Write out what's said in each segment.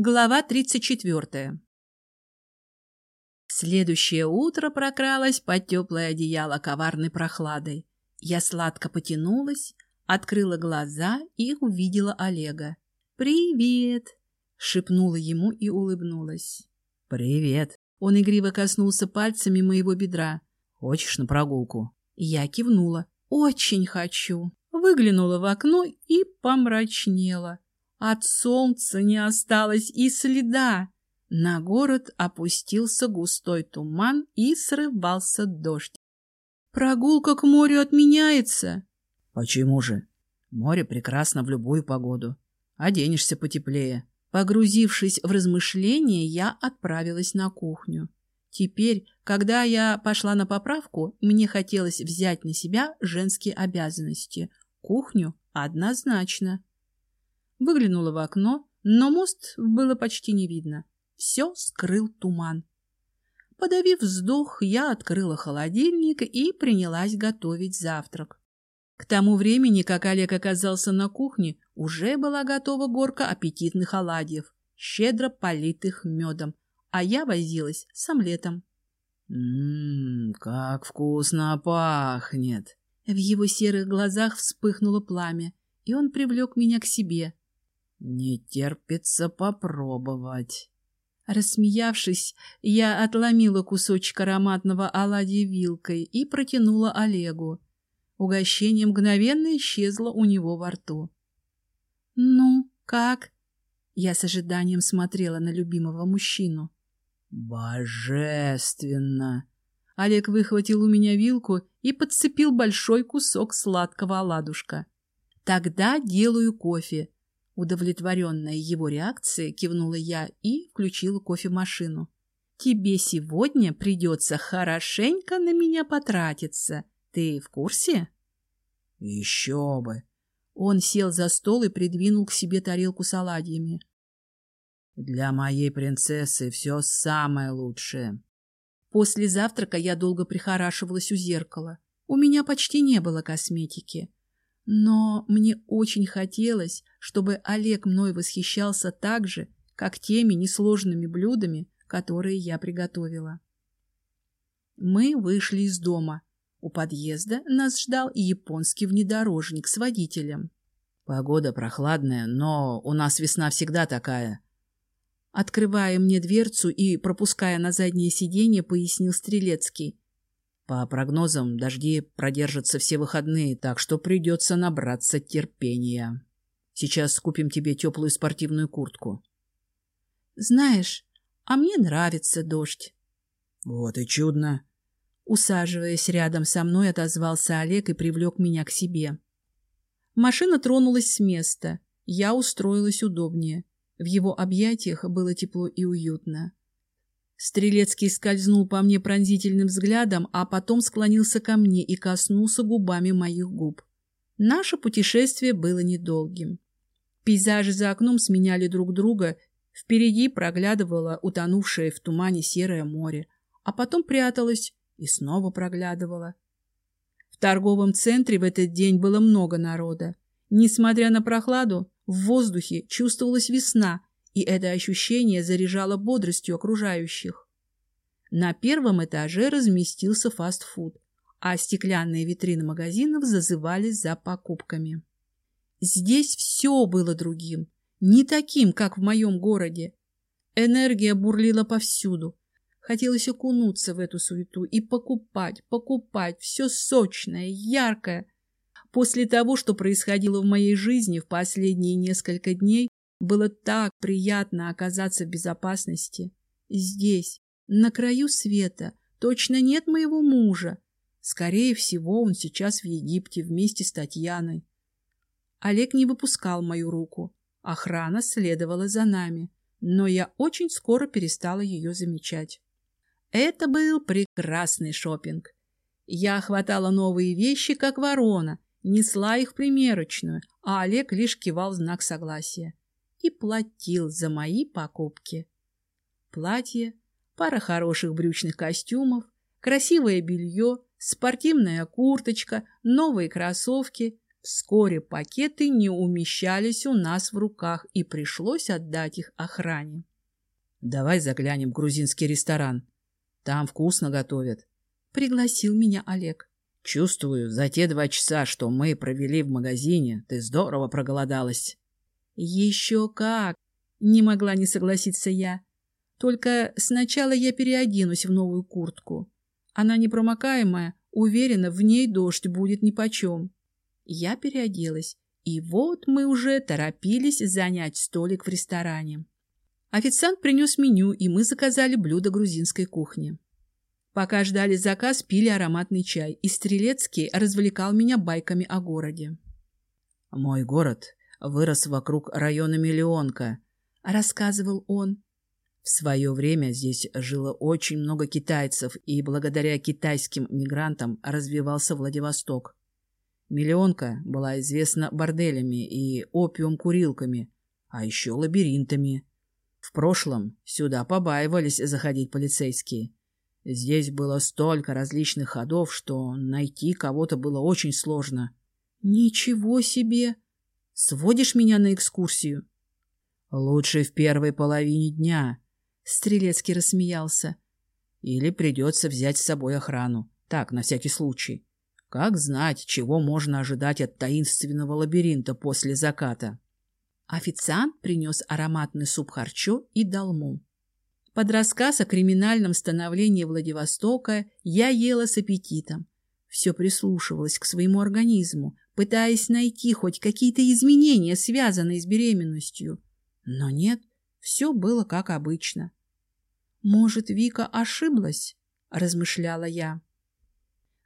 Глава 34. Следующее утро прокралось под теплое одеяло коварной прохладой. Я сладко потянулась, открыла глаза и увидела Олега. «Привет!» — шепнула ему и улыбнулась. «Привет!» Он игриво коснулся пальцами моего бедра. «Хочешь на прогулку?» Я кивнула. «Очень хочу!» Выглянула в окно и помрачнела. От солнца не осталось и следа. На город опустился густой туман и срывался дождь. Прогулка к морю отменяется. Почему же? Море прекрасно в любую погоду. Оденешься потеплее. Погрузившись в размышления, я отправилась на кухню. Теперь, когда я пошла на поправку, мне хотелось взять на себя женские обязанности. Кухню однозначно. Выглянула в окно, но мост было почти не видно. Все скрыл туман. Подавив вздох, я открыла холодильник и принялась готовить завтрак. К тому времени, как Олег оказался на кухне, уже была готова горка аппетитных оладьев, щедро политых медом, а я возилась с омлетом. «Ммм, как вкусно пахнет!» В его серых глазах вспыхнуло пламя, и он привлек меня к себе. Не терпится попробовать. Рассмеявшись, я отломила кусочек ароматного оладья вилкой и протянула Олегу. Угощение мгновенно исчезло у него во рту. «Ну, как?» Я с ожиданием смотрела на любимого мужчину. «Божественно!» Олег выхватил у меня вилку и подцепил большой кусок сладкого оладушка. «Тогда делаю кофе», Удовлетворенная его реакцией, кивнула я и включила кофемашину. «Тебе сегодня придется хорошенько на меня потратиться. Ты в курсе?» «Еще бы!» Он сел за стол и придвинул к себе тарелку с оладьями. «Для моей принцессы все самое лучшее». После завтрака я долго прихорашивалась у зеркала. У меня почти не было косметики. Но мне очень хотелось, чтобы Олег мной восхищался так же, как теми несложными блюдами, которые я приготовила. Мы вышли из дома. У подъезда нас ждал японский внедорожник с водителем. Погода прохладная, но у нас весна всегда такая. Открывая мне дверцу и пропуская на заднее сиденье, пояснил Стрелецкий. По прогнозам, дожди продержатся все выходные, так что придется набраться терпения. Сейчас купим тебе теплую спортивную куртку. Знаешь, а мне нравится дождь. Вот и чудно. Усаживаясь рядом со мной, отозвался Олег и привлек меня к себе. Машина тронулась с места. Я устроилась удобнее. В его объятиях было тепло и уютно. Стрелецкий скользнул по мне пронзительным взглядом, а потом склонился ко мне и коснулся губами моих губ. Наше путешествие было недолгим. Пейзажи за окном сменяли друг друга, впереди проглядывало утонувшее в тумане серое море, а потом пряталось и снова проглядывало. В торговом центре в этот день было много народа. Несмотря на прохладу, в воздухе чувствовалась весна, и это ощущение заряжало бодростью окружающих. На первом этаже разместился фастфуд, а стеклянные витрины магазинов зазывали за покупками. Здесь все было другим, не таким, как в моем городе. Энергия бурлила повсюду. Хотелось окунуться в эту суету и покупать, покупать все сочное, яркое. После того, что происходило в моей жизни в последние несколько дней, было так приятно оказаться в безопасности. Здесь, на краю света, точно нет моего мужа. Скорее всего, он сейчас в Египте вместе с Татьяной. Олег не выпускал мою руку. Охрана следовала за нами, но я очень скоро перестала ее замечать. Это был прекрасный шопинг. Я хватала новые вещи, как ворона, несла их в примерочную, а Олег лишь кивал знак согласия и платил за мои покупки. Платье, пара хороших брючных костюмов, красивое белье, спортивная курточка, новые кроссовки, Вскоре пакеты не умещались у нас в руках, и пришлось отдать их охране. «Давай заглянем в грузинский ресторан. Там вкусно готовят», — пригласил меня Олег. «Чувствую, за те два часа, что мы провели в магазине, ты здорово проголодалась». «Еще как!» — не могла не согласиться я. «Только сначала я переоденусь в новую куртку. Она непромокаемая, уверена, в ней дождь будет нипочем». Я переоделась, и вот мы уже торопились занять столик в ресторане. Официант принес меню, и мы заказали блюдо грузинской кухни. Пока ждали заказ, пили ароматный чай, и Стрелецкий развлекал меня байками о городе. «Мой город вырос вокруг района Миллионка», — рассказывал он. В свое время здесь жило очень много китайцев, и благодаря китайским мигрантам развивался Владивосток. Миллионка была известна борделями и опиум-курилками, а еще лабиринтами. В прошлом сюда побаивались заходить полицейские. Здесь было столько различных ходов, что найти кого-то было очень сложно. — Ничего себе! Сводишь меня на экскурсию? — Лучше в первой половине дня. Стрелецкий рассмеялся. — Или придется взять с собой охрану. Так, на всякий случай. Как знать, чего можно ожидать от таинственного лабиринта после заката? Официант принес ароматный суп харчо и долму. Под рассказ о криминальном становлении Владивостока я ела с аппетитом. Все прислушивалась к своему организму, пытаясь найти хоть какие-то изменения, связанные с беременностью. Но нет, все было как обычно. «Может, Вика ошиблась?» – размышляла я.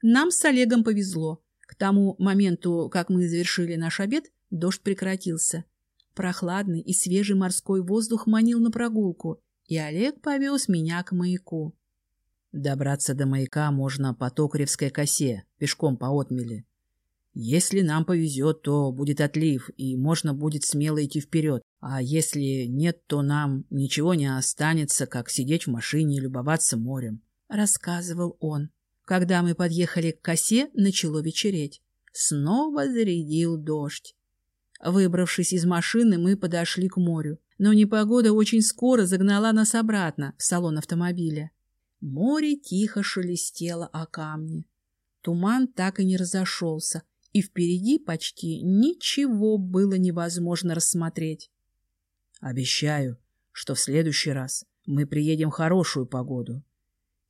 Нам с Олегом повезло. К тому моменту, как мы завершили наш обед, дождь прекратился. Прохладный и свежий морской воздух манил на прогулку, и Олег повез меня к маяку. Добраться до маяка можно по Токаревской косе, пешком по отмели. Если нам повезет, то будет отлив, и можно будет смело идти вперед. А если нет, то нам ничего не останется, как сидеть в машине и любоваться морем», — рассказывал он. Когда мы подъехали к косе, начало вечереть. Снова зарядил дождь. Выбравшись из машины, мы подошли к морю. Но непогода очень скоро загнала нас обратно в салон автомобиля. Море тихо шелестело о камни. Туман так и не разошелся, и впереди почти ничего было невозможно рассмотреть. «Обещаю, что в следующий раз мы приедем в хорошую погоду»,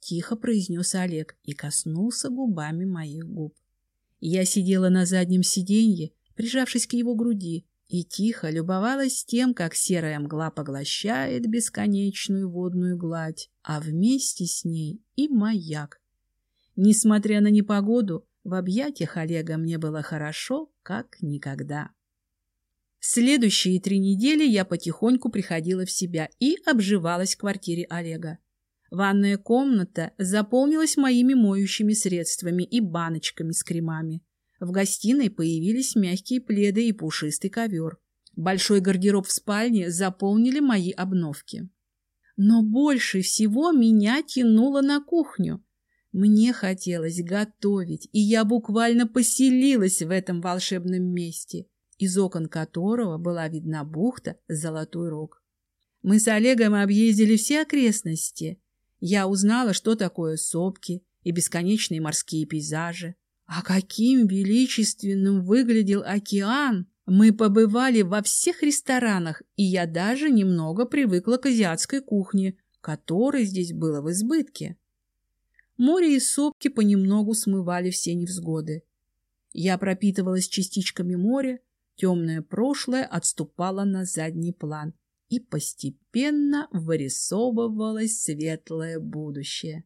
Тихо произнес Олег и коснулся губами моих губ. Я сидела на заднем сиденье, прижавшись к его груди, и тихо любовалась тем, как серая мгла поглощает бесконечную водную гладь, а вместе с ней и маяк. Несмотря на непогоду, в объятиях Олега мне было хорошо, как никогда. Следующие три недели я потихоньку приходила в себя и обживалась в квартире Олега. Ванная комната заполнилась моими моющими средствами и баночками с кремами. В гостиной появились мягкие пледы и пушистый ковер. Большой гардероб в спальне заполнили мои обновки. Но больше всего меня тянуло на кухню. Мне хотелось готовить, и я буквально поселилась в этом волшебном месте, из окон которого была видна бухта Золотой Рог. Мы с Олегом объездили все окрестности, я узнала, что такое сопки и бесконечные морские пейзажи. А каким величественным выглядел океан! Мы побывали во всех ресторанах, и я даже немного привыкла к азиатской кухне, которой здесь было в избытке. Море и сопки понемногу смывали все невзгоды. Я пропитывалась частичками моря, темное прошлое отступало на задний план и постепенно вырисовывалось светлое будущее.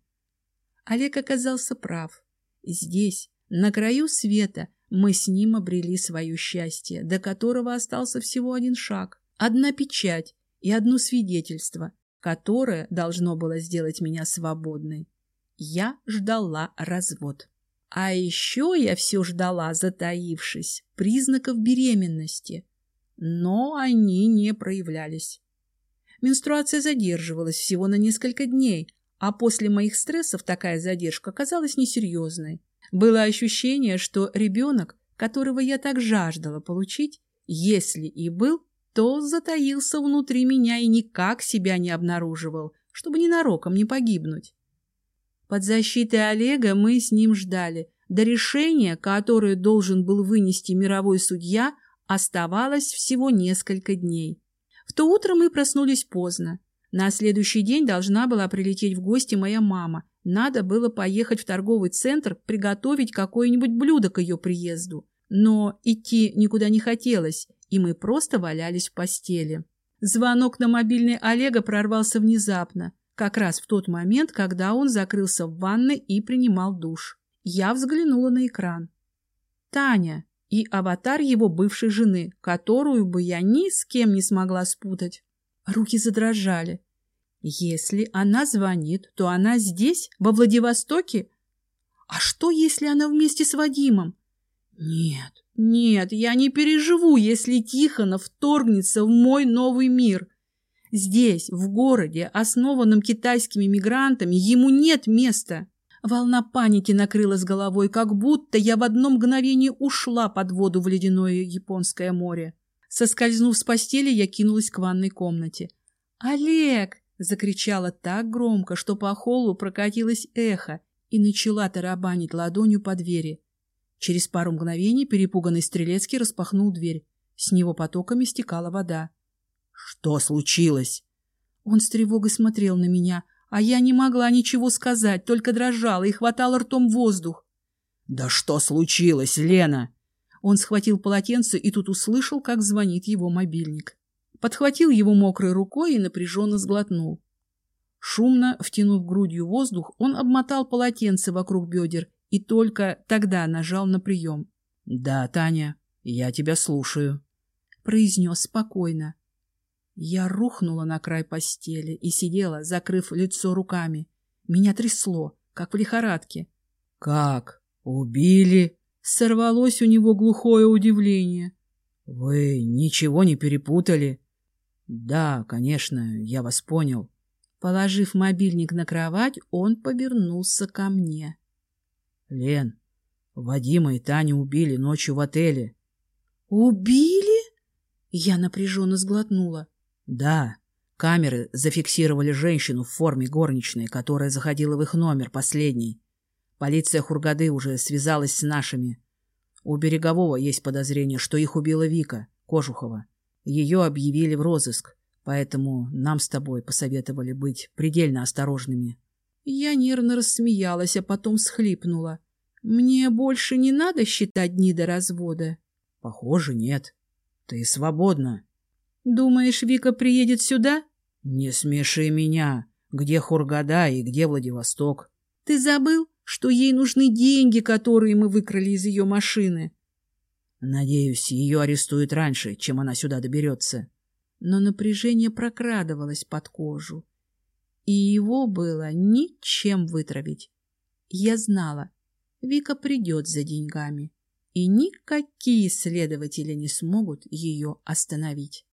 Олег оказался прав. Здесь, на краю света, мы с ним обрели свое счастье, до которого остался всего один шаг, одна печать и одно свидетельство, которое должно было сделать меня свободной. Я ждала развод. А еще я все ждала, затаившись, признаков беременности – но они не проявлялись. Менструация задерживалась всего на несколько дней, а после моих стрессов такая задержка казалась несерьезной. Было ощущение, что ребенок которого я так жаждала получить, если и был, то затаился внутри меня и никак себя не обнаруживал, чтобы ненароком не погибнуть. Под защитой Олега мы с ним ждали. До решения, которое должен был вынести мировой судья, оставалось всего несколько дней. В то утро мы проснулись поздно. На следующий день должна была прилететь в гости моя мама. Надо было поехать в торговый центр, приготовить какое-нибудь блюдо к ее приезду. Но идти никуда не хотелось, и мы просто валялись в постели. Звонок на мобильный Олега прорвался внезапно, как раз в тот момент, когда он закрылся в ванной и принимал душ. Я взглянула на экран. Таня и аватар его бывшей жены, которую бы я ни с кем не смогла спутать. Руки задрожали. Если она звонит, то она здесь, во Владивостоке? А что, если она вместе с Вадимом? Нет, нет, я не переживу, если Тихонов вторгнется в мой новый мир. Здесь, в городе, основанном китайскими мигрантами, ему нет места. Волна паники накрыла с головой, как будто я в одно мгновение ушла под воду в ледяное японское море. Соскользнув с постели, я кинулась к ванной комнате. «Олег!» — закричала так громко, что по холлу прокатилось эхо и начала тарабанить ладонью по двери. Через пару мгновений перепуганный Стрелецкий распахнул дверь. С него потоками стекала вода. «Что случилось?» Он с тревогой смотрел на меня, а я не могла ничего сказать, только дрожала и хватала ртом воздух. «Да что случилось, Лена?» Он схватил полотенце и тут услышал, как звонит его мобильник. Подхватил его мокрой рукой и напряженно сглотнул. Шумно втянув грудью воздух, он обмотал полотенце вокруг бедер и только тогда нажал на прием. — Да, Таня, я тебя слушаю, — произнес спокойно. Я рухнула на край постели и сидела, закрыв лицо руками. Меня трясло, как в лихорадке. — Как? Убили? — сорвалось у него глухое удивление. — Вы ничего не перепутали? — Да, конечно, я вас понял. Положив мобильник на кровать, он повернулся ко мне. — Лен, Вадима и Таню убили ночью в отеле. — Убили? Я напряженно сглотнула. — Да. Камеры зафиксировали женщину в форме горничной, которая заходила в их номер последней. Полиция Хургады уже связалась с нашими. У Берегового есть подозрение, что их убила Вика Кожухова. Ее объявили в розыск, поэтому нам с тобой посоветовали быть предельно осторожными. Я нервно рассмеялась, а потом схлипнула. Мне больше не надо считать дни до развода? Похоже, нет. Ты свободна. Думаешь, Вика приедет сюда? Не смеши меня. Где Хургада и где Владивосток? Ты забыл, что ей нужны деньги, которые мы выкрали из ее машины? Надеюсь, ее арестуют раньше, чем она сюда доберется. Но напряжение прокрадывалось под кожу и его было ничем вытравить. Я знала, Вика придет за деньгами, и никакие следователи не смогут ее остановить.